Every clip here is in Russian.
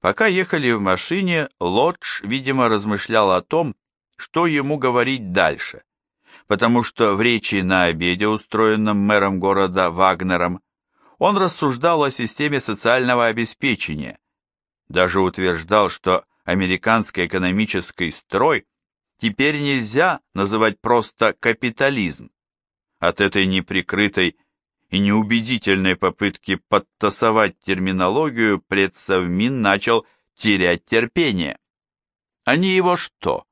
Пока ехали в машине, Лодж, видимо, размышлял о том, что ему говорить дальше, потому что в речи на обеде, устроенном мэром города Вагнером, он рассуждал о системе социального обеспечения, даже утверждал, что американский экономический строй теперь нельзя называть просто капитализм. От этой неприкрытой и неубедительной попытки подтасовать терминологию предсовмин начал терять терпение. Они его что,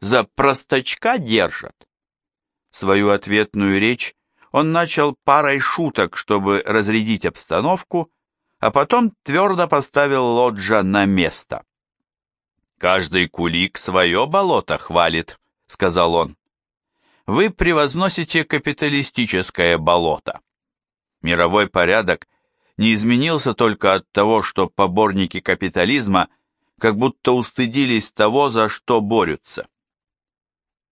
за простачка держат? Свою ответную речь он начал парой шуток, чтобы разрядить обстановку, а потом твердо поставил Лоджа на место. «Каждый кулик свое болото хвалит», — сказал он. «Вы превозносите капиталистическое болото. Мировой порядок не изменился только от того, что поборники капитализма как будто устыдились того, за что борются.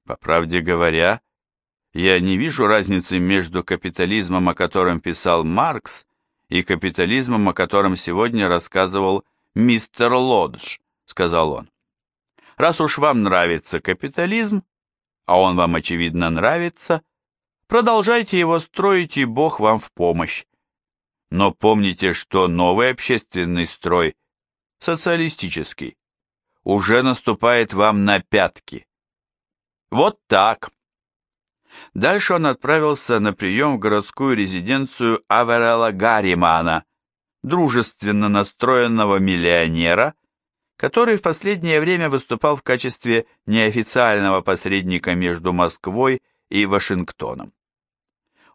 По правде говоря, я не вижу разницы между капитализмом, о котором писал Маркс, и капитализмом, о котором сегодня рассказывал мистер Лодж, сказал он. Раз уж вам нравится капитализм, а он вам, очевидно, нравится, Продолжайте его строить, и Бог вам в помощь. Но помните, что новый общественный строй, социалистический, уже наступает вам на пятки. Вот так. Дальше он отправился на прием в городскую резиденцию Аверела Гарримана, дружественно настроенного миллионера, который в последнее время выступал в качестве неофициального посредника между Москвой и Вашингтоном.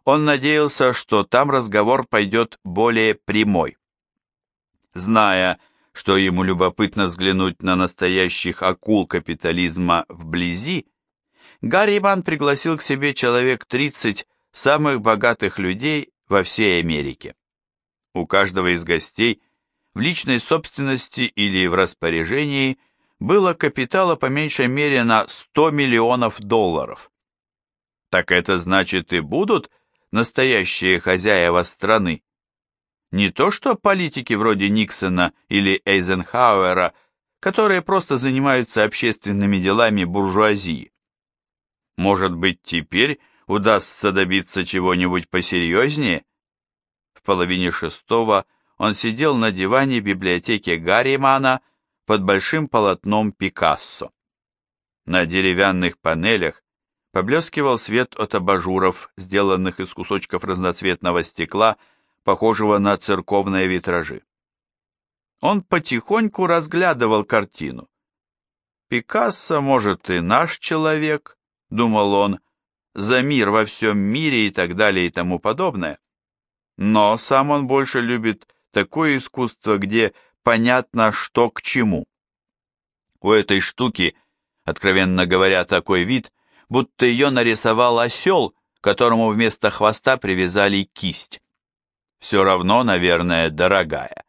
Он надеялся, что там разговор пойдет более прямой. Зная, что ему любопытно взглянуть на настоящих акул капитализма вблизи, Гарриман пригласил к себе человек 30 самых богатых людей во всей Америке. У каждого из гостей в личной собственности или в распоряжении было капитала по меньшей мере на 100 миллионов долларов. Так это значит и будут настоящие хозяева страны. Не то что политики вроде Никсона или Эйзенхауэра, которые просто занимаются общественными делами буржуазии. Может быть, теперь удастся добиться чего-нибудь посерьезнее? В половине шестого он сидел на диване библиотеки Гарримана под большим полотном Пикассо. На деревянных панелях Поблескивал свет от абажуров, сделанных из кусочков разноцветного стекла, похожего на церковные витражи. Он потихоньку разглядывал картину. «Пикассо, может, и наш человек», — думал он, — «за мир во всем мире и так далее и тому подобное». Но сам он больше любит такое искусство, где понятно, что к чему. У этой штуки, откровенно говоря, такой вид, будто ее нарисовал осел, которому вместо хвоста привязали кисть. Все равно, наверное, дорогая.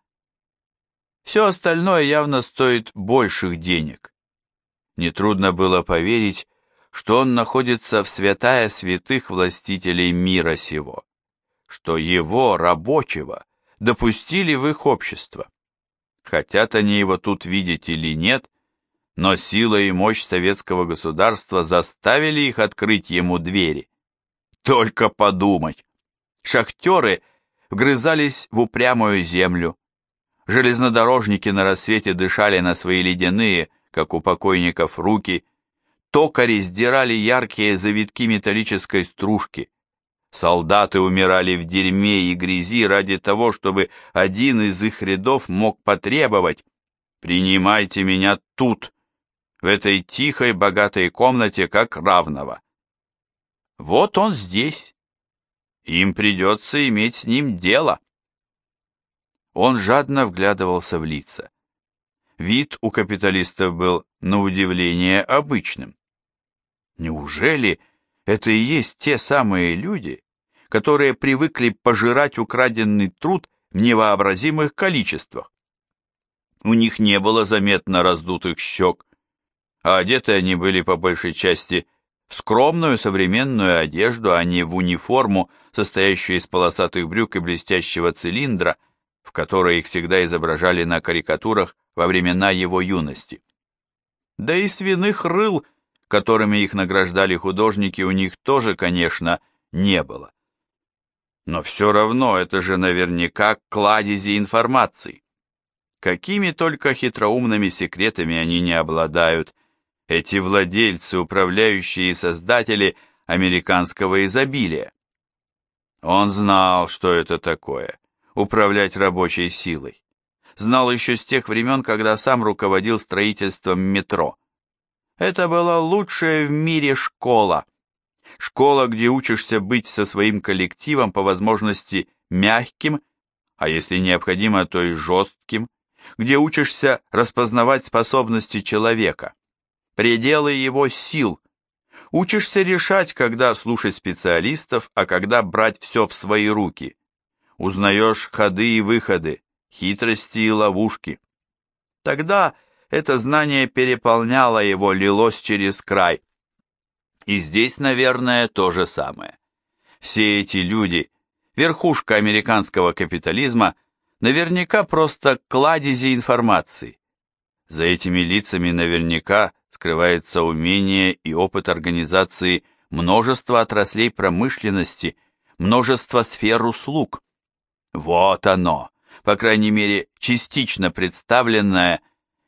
Все остальное явно стоит больших денег. Нетрудно было поверить, что он находится в святая святых властителей мира сего, что его, рабочего, допустили в их общество. Хотят они его тут видеть или нет, но сила и мощь советского государства заставили их открыть ему двери. Только подумать! Шахтеры вгрызались в упрямую землю. Железнодорожники на рассвете дышали на свои ледяные, как у покойников, руки. Токари сдирали яркие завитки металлической стружки. Солдаты умирали в дерьме и грязи ради того, чтобы один из их рядов мог потребовать «Принимайте меня тут, в этой тихой, богатой комнате как равного. Вот он здесь. Им придется иметь с ним дело. Он жадно вглядывался в лица. Вид у капиталистов был, на удивление, обычным. Неужели это и есть те самые люди, которые привыкли пожирать украденный труд в невообразимых количествах? У них не было заметно раздутых щек, а одеты они были по большей части в скромную современную одежду, а не в униформу, состоящую из полосатых брюк и блестящего цилиндра, в которой их всегда изображали на карикатурах во времена его юности. Да и свиных рыл, которыми их награждали художники, у них тоже, конечно, не было. Но все равно это же наверняка кладези информации. Какими только хитроумными секретами они не обладают, эти владельцы, управляющие и создатели американского изобилия. Он знал, что это такое – управлять рабочей силой. Знал еще с тех времен, когда сам руководил строительством метро. Это была лучшая в мире школа. Школа, где учишься быть со своим коллективом по возможности мягким, а если необходимо, то и жестким, где учишься распознавать способности человека, пределы его сил, учишься решать, когда слушать специалистов, а когда брать все в свои руки, узнаешь ходы и выходы, хитрости и ловушки. Тогда это знание переполняло его, лилось через край. И здесь, наверное, то же самое. Все эти люди, верхушка американского капитализма, наверняка просто кладези информации. За этими лицами наверняка скрывается умение и опыт организации множества отраслей промышленности, множество сфер услуг. Вот оно, по крайней мере, частично представленное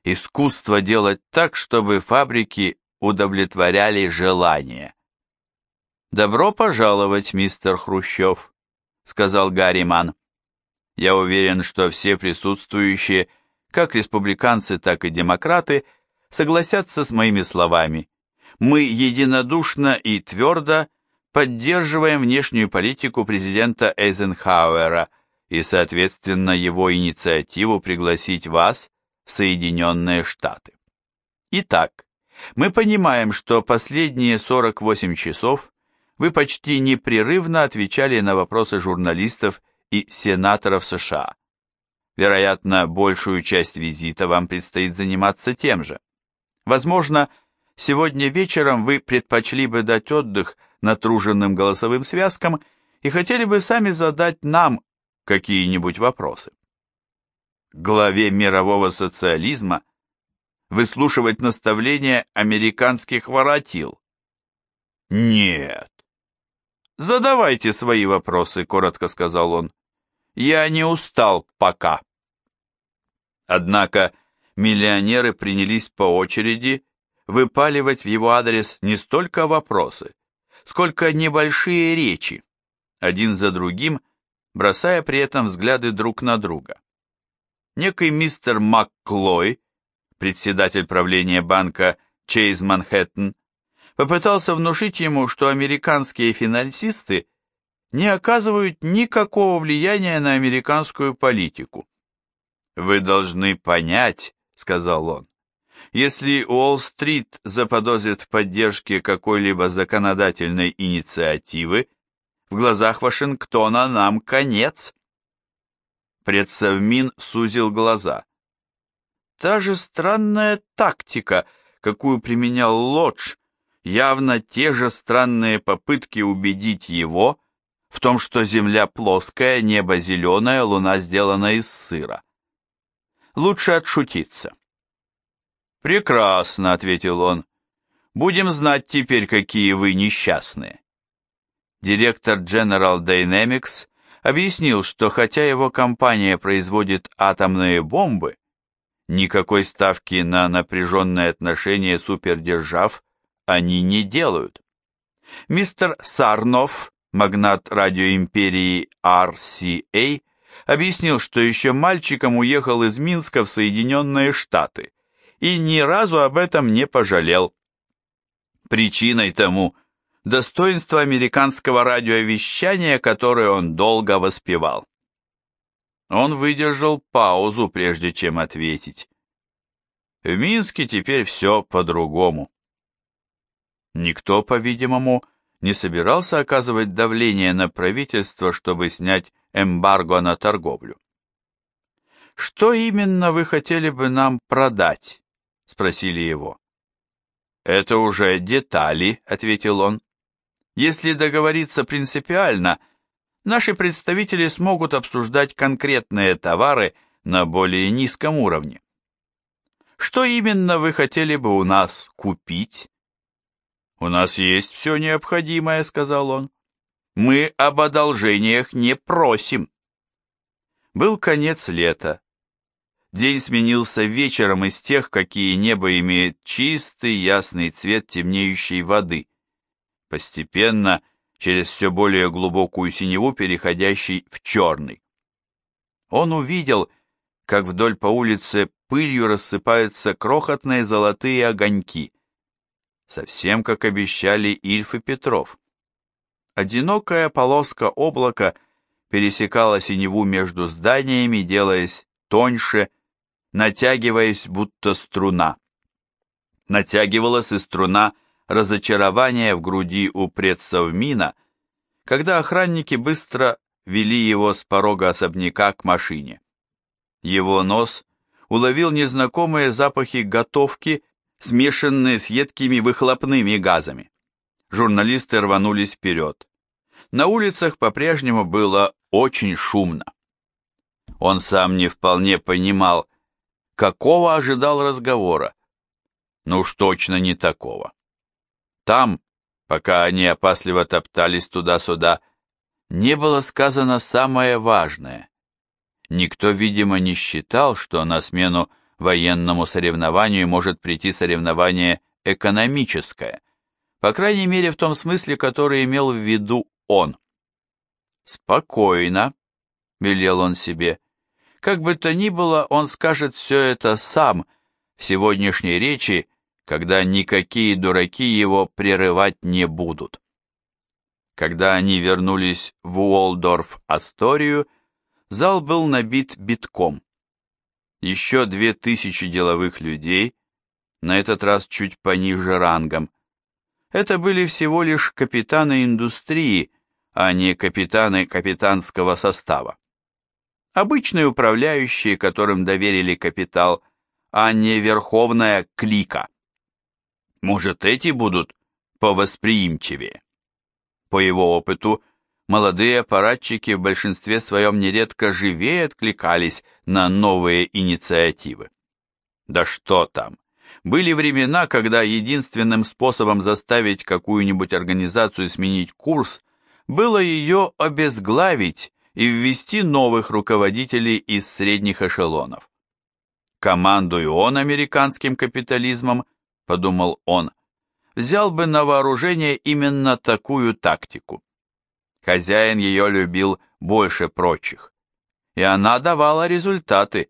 искусство делать так, чтобы фабрики удовлетворяли желания. «Добро пожаловать, мистер Хрущев», — сказал Гарри Ман. «Я уверен, что все присутствующие, как республиканцы, так и демократы, согласятся с моими словами. Мы единодушно и твердо поддерживаем внешнюю политику президента Эйзенхауэра и, соответственно, его инициативу пригласить вас в Соединенные Штаты. Итак, мы понимаем, что последние 48 часов вы почти непрерывно отвечали на вопросы журналистов и сенаторов США. Вероятно, большую часть визита вам предстоит заниматься тем же. Возможно, сегодня вечером вы предпочли бы дать отдых натруженным голосовым связкам и хотели бы сами задать нам какие-нибудь вопросы. Главе мирового социализма выслушивать наставления американских воротил? Нет. Задавайте свои вопросы, коротко сказал он. Я не устал пока. Однако миллионеры принялись по очереди выпаливать в его адрес не столько вопросы, сколько небольшие речи, один за другим, бросая при этом взгляды друг на друга. Некий мистер МакКлой председатель правления банка Чейз Манхэттен, попытался внушить ему, что американские финансисты не оказывают никакого влияния на американскую политику. «Вы должны понять», — сказал он, «если Уолл-стрит заподозрит в поддержке какой-либо законодательной инициативы, в глазах Вашингтона нам конец». Предсовмин сузил глаза та же странная тактика, какую применял Лодж, явно те же странные попытки убедить его в том, что земля плоская, небо зеленое, луна сделана из сыра. Лучше отшутиться. «Прекрасно», — ответил он. «Будем знать теперь, какие вы несчастные». Директор General Dynamics объяснил, что хотя его компания производит атомные бомбы, Никакой ставки на напряженные отношения супердержав они не делают. Мистер Сарнов, магнат радиоимперии RCA, объяснил, что еще мальчиком уехал из Минска в Соединенные Штаты и ни разу об этом не пожалел. Причиной тому достоинство американского радиовещания, которое он долго воспевал. Он выдержал паузу, прежде чем ответить. В Минске теперь все по-другому. Никто, по-видимому, не собирался оказывать давление на правительство, чтобы снять эмбарго на торговлю. «Что именно вы хотели бы нам продать?» — спросили его. «Это уже детали», — ответил он. «Если договориться принципиально, — наши представители смогут обсуждать конкретные товары на более низком уровне. Что именно вы хотели бы у нас купить? У нас есть все необходимое, сказал он. Мы об одолжениях не просим. Был конец лета. День сменился вечером из тех, какие небо имеет чистый ясный цвет темнеющей воды, постепенно через все более глубокую синеву, переходящий в черный. Он увидел, как вдоль по улице пылью рассыпаются крохотные золотые огоньки, совсем как обещали Ильф и Петров. Одинокая полоска облака пересекала синеву между зданиями, делаясь тоньше, натягиваясь, будто струна. Натягивалась и струна разочарования в груди у предсовмина, когда охранники быстро вели его с порога особняка к машине. Его нос уловил незнакомые запахи готовки, смешанные с едкими выхлопными газами. Журналисты рванулись вперед. На улицах по-прежнему было очень шумно. Он сам не вполне понимал, какого ожидал разговора. Ну уж точно не такого. Там, пока они опасливо топтались туда-сюда, не было сказано самое важное. Никто, видимо, не считал, что на смену военному соревнованию может прийти соревнование экономическое, по крайней мере в том смысле, который имел в виду он. «Спокойно», — велел он себе, — как бы то ни было, он скажет все это сам в сегодняшней речи, когда никакие дураки его прерывать не будут. Когда они вернулись в Уолдорф-Асторию, зал был набит битком. Еще две тысячи деловых людей, на этот раз чуть пониже рангом. Это были всего лишь капитаны индустрии, а не капитаны капитанского состава обычные управляющие, которым доверили капитал, а не верховная клика. Может, эти будут повосприимчивее? По его опыту, молодые аппаратчики в большинстве своем нередко живее откликались на новые инициативы. Да что там! Были времена, когда единственным способом заставить какую-нибудь организацию сменить курс было ее обезглавить и ввести новых руководителей из средних эшелонов. Командую он американским капитализмом, подумал он, взял бы на вооружение именно такую тактику. Хозяин ее любил больше прочих, и она давала результаты.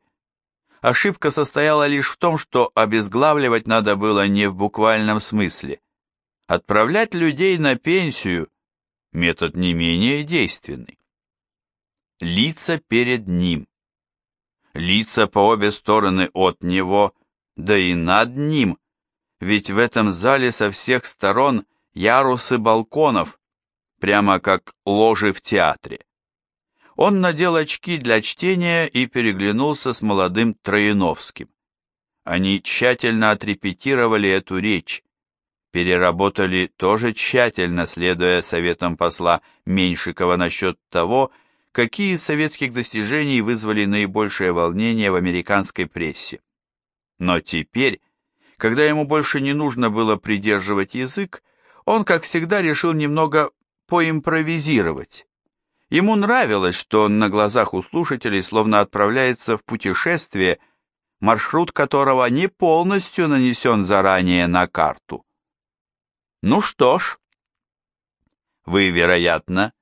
Ошибка состояла лишь в том, что обезглавливать надо было не в буквальном смысле. Отправлять людей на пенсию – метод не менее действенный лица перед ним. Лица по обе стороны от него, да и над ним, ведь в этом зале со всех сторон ярусы балконов, прямо как ложи в театре. Он надел очки для чтения и переглянулся с молодым Трояновским. Они тщательно отрепетировали эту речь, переработали тоже тщательно, следуя советам посла Меньшикова насчет того, какие из советских достижений вызвали наибольшее волнение в американской прессе. Но теперь, когда ему больше не нужно было придерживать язык, он, как всегда, решил немного поимпровизировать. Ему нравилось, что он на глазах у слушателей словно отправляется в путешествие, маршрут которого не полностью нанесен заранее на карту. Ну что ж, вы, вероятно,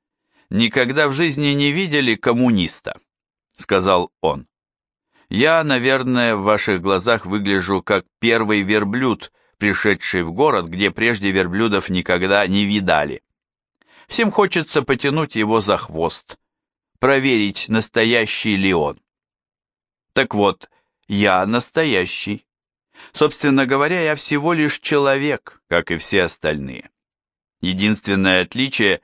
никогда в жизни не видели коммуниста», — сказал он. «Я, наверное, в ваших глазах выгляжу как первый верблюд, пришедший в город, где прежде верблюдов никогда не видали. Всем хочется потянуть его за хвост, проверить, настоящий ли он. Так вот, я настоящий. Собственно говоря, я всего лишь человек, как и все остальные. Единственное отличие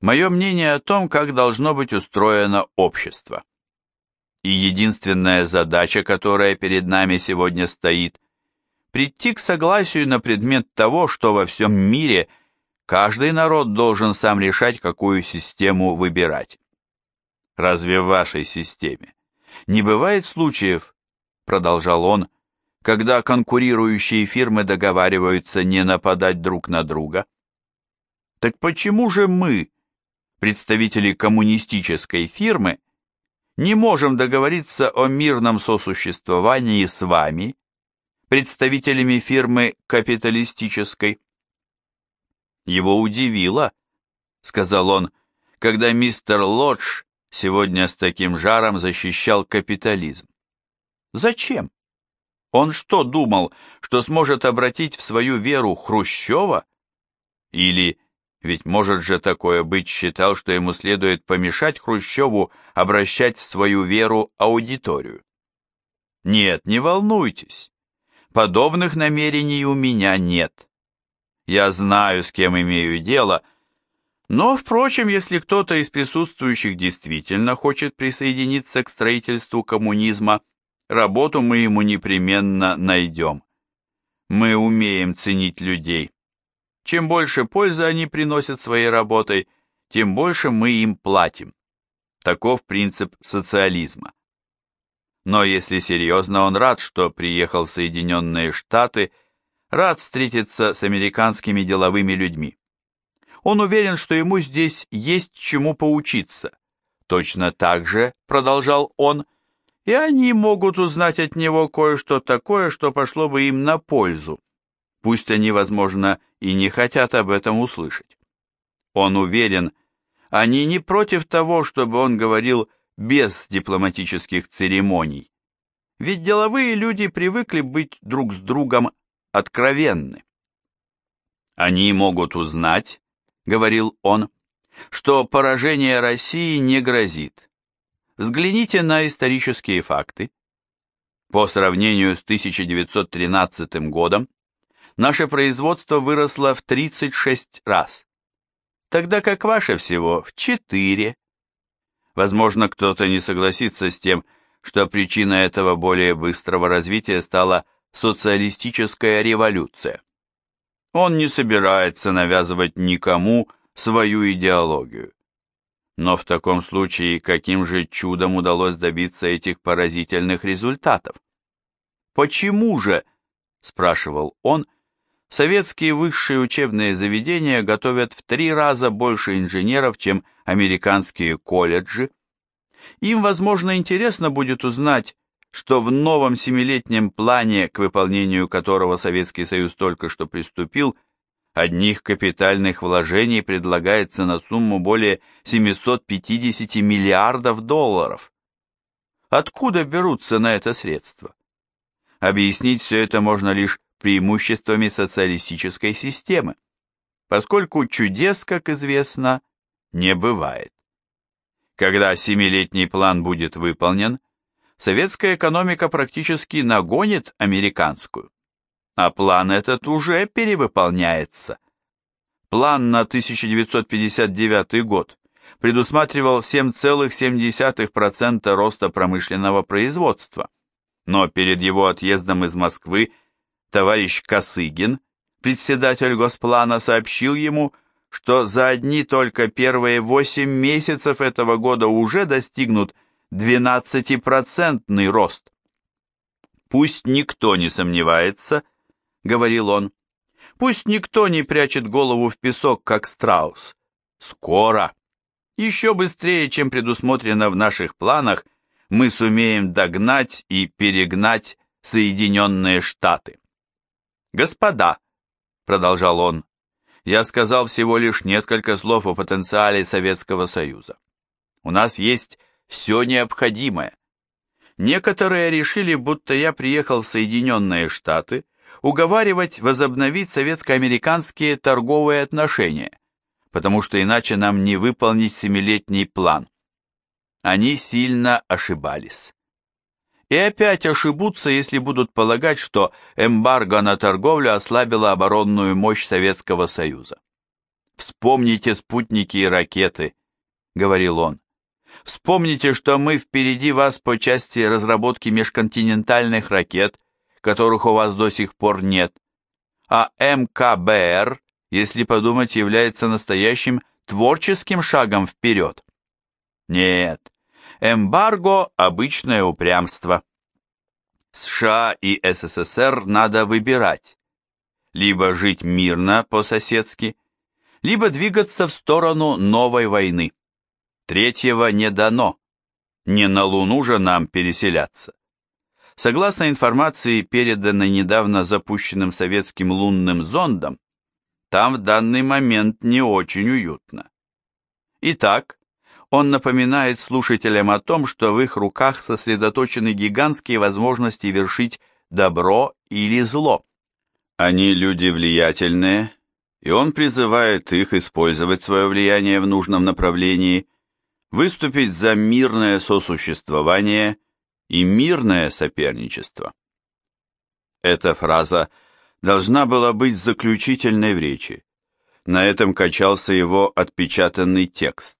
мое мнение о том, как должно быть устроено общество. И единственная задача, которая перед нами сегодня стоит, прийти к согласию на предмет того, что во всем мире каждый народ должен сам решать, какую систему выбирать. Разве в вашей системе не бывает случаев, продолжал он, когда конкурирующие фирмы договариваются не нападать друг на друга? Так почему же мы, представители коммунистической фирмы, не можем договориться о мирном сосуществовании с вами, представителями фирмы капиталистической? Его удивило, сказал он, когда мистер Лодж сегодня с таким жаром защищал капитализм. Зачем? Он что, думал, что сможет обратить в свою веру Хрущева? Или, ведь может же такое быть, считал, что ему следует помешать Хрущеву обращать в свою веру аудиторию? Нет, не волнуйтесь. Подобных намерений у меня нет. Я знаю, с кем имею дело, но, впрочем, если кто-то из присутствующих действительно хочет присоединиться к строительству коммунизма, работу мы ему непременно найдем. Мы умеем ценить людей. Чем больше пользы они приносят своей работой, тем больше мы им платим. Таков принцип социализма. Но если серьезно, он рад, что приехал в Соединенные Штаты, рад встретиться с американскими деловыми людьми. Он уверен, что ему здесь есть чему поучиться. Точно так же, продолжал он, и они могут узнать от него кое-что такое, что пошло бы им на пользу. Пусть они, возможно, и не хотят об этом услышать. Он уверен, они не против того, чтобы он говорил без дипломатических церемоний. Ведь деловые люди привыкли быть друг с другом откровенны. Они могут узнать, говорил он, что поражение России не грозит. Взгляните на исторические факты. По сравнению с 1913 годом, наше производство выросло в 36 раз, тогда как ваше всего в 4. Возможно, кто-то не согласится с тем, что причиной этого более быстрого развития стала социалистическая революция. Он не собирается навязывать никому свою идеологию. Но в таком случае каким же чудом удалось добиться этих поразительных результатов? Почему же, спрашивал он, советские высшие учебные заведения готовят в три раза больше инженеров, чем американские колледжи? Им, возможно, интересно будет узнать, что в новом семилетнем плане, к выполнению которого Советский Союз только что приступил, одних капитальных вложений предлагается на сумму более 750 миллиардов долларов. Откуда берутся на это средства? Объяснить все это можно лишь преимуществами социалистической системы, поскольку чудес, как известно, не бывает. Когда семилетний план будет выполнен, советская экономика практически нагонит американскую. А план этот уже перевыполняется. План на 1959 год предусматривал 7,7% роста промышленного производства. Но перед его отъездом из Москвы товарищ Косыгин, председатель Госплана, сообщил ему, что за одни только первые 8 месяцев этого года уже достигнут 12% рост. Пусть никто не сомневается, говорил он, пусть никто не прячет голову в песок, как страус. Скоро, еще быстрее, чем предусмотрено в наших планах, мы сумеем догнать и перегнать Соединенные Штаты. Господа, продолжал он, я сказал всего лишь несколько слов о потенциале Советского Союза. У нас есть все необходимое. Некоторые решили, будто я приехал в Соединенные Штаты уговаривать возобновить советско-американские торговые отношения, потому что иначе нам не выполнить семилетний план. Они сильно ошибались. И опять ошибутся, если будут полагать, что эмбарго на торговлю ослабило оборонную мощь Советского Союза. «Вспомните спутники и ракеты», — говорил он. Вспомните, что мы впереди вас по части разработки межконтинентальных ракет, которых у вас до сих пор нет. А МКБР, если подумать, является настоящим творческим шагом вперед. Нет, эмбарго – обычное упрямство. США и СССР надо выбирать. Либо жить мирно по-соседски, либо двигаться в сторону новой войны. Третьего не дано. Не на Луну же нам переселяться. Согласно информации, переданной недавно запущенным советским лунным зондом, там в данный момент не очень уютно. Итак, он напоминает слушателям о том, что в их руках сосредоточены гигантские возможности вершить добро или зло. Они люди влиятельные, и он призывает их использовать свое влияние в нужном направлении, выступить за мирное сосуществование и мирное соперничество. Эта фраза должна была быть заключительной в речи. На этом качался его отпечатанный текст.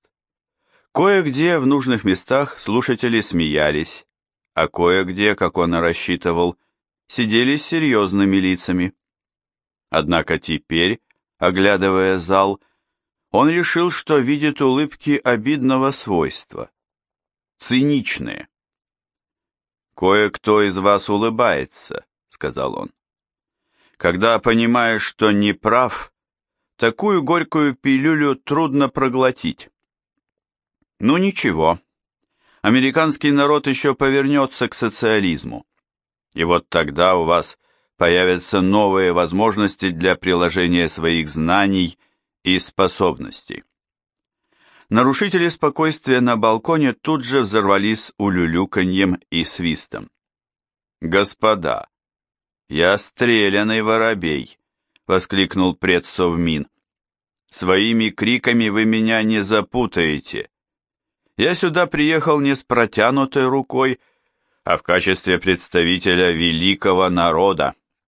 Кое-где в нужных местах слушатели смеялись, а кое-где, как он и рассчитывал, сидели с серьезными лицами. Однако теперь, оглядывая зал, он решил, что видит улыбки обидного свойства, циничные. «Кое-кто из вас улыбается», — сказал он. «Когда понимаешь, что не прав, такую горькую пилюлю трудно проглотить». Ну ничего, американский народ еще повернется к социализму. И вот тогда у вас появятся новые возможности для приложения своих знаний и способностей. Нарушители спокойствия на балконе тут же взорвались улюлюканьем и свистом. «Господа, я стрелянный воробей!» — воскликнул предсовмин. «Своими криками вы меня не запутаете. Я сюда приехал не с протянутой рукой, а в качестве представителя великого народа.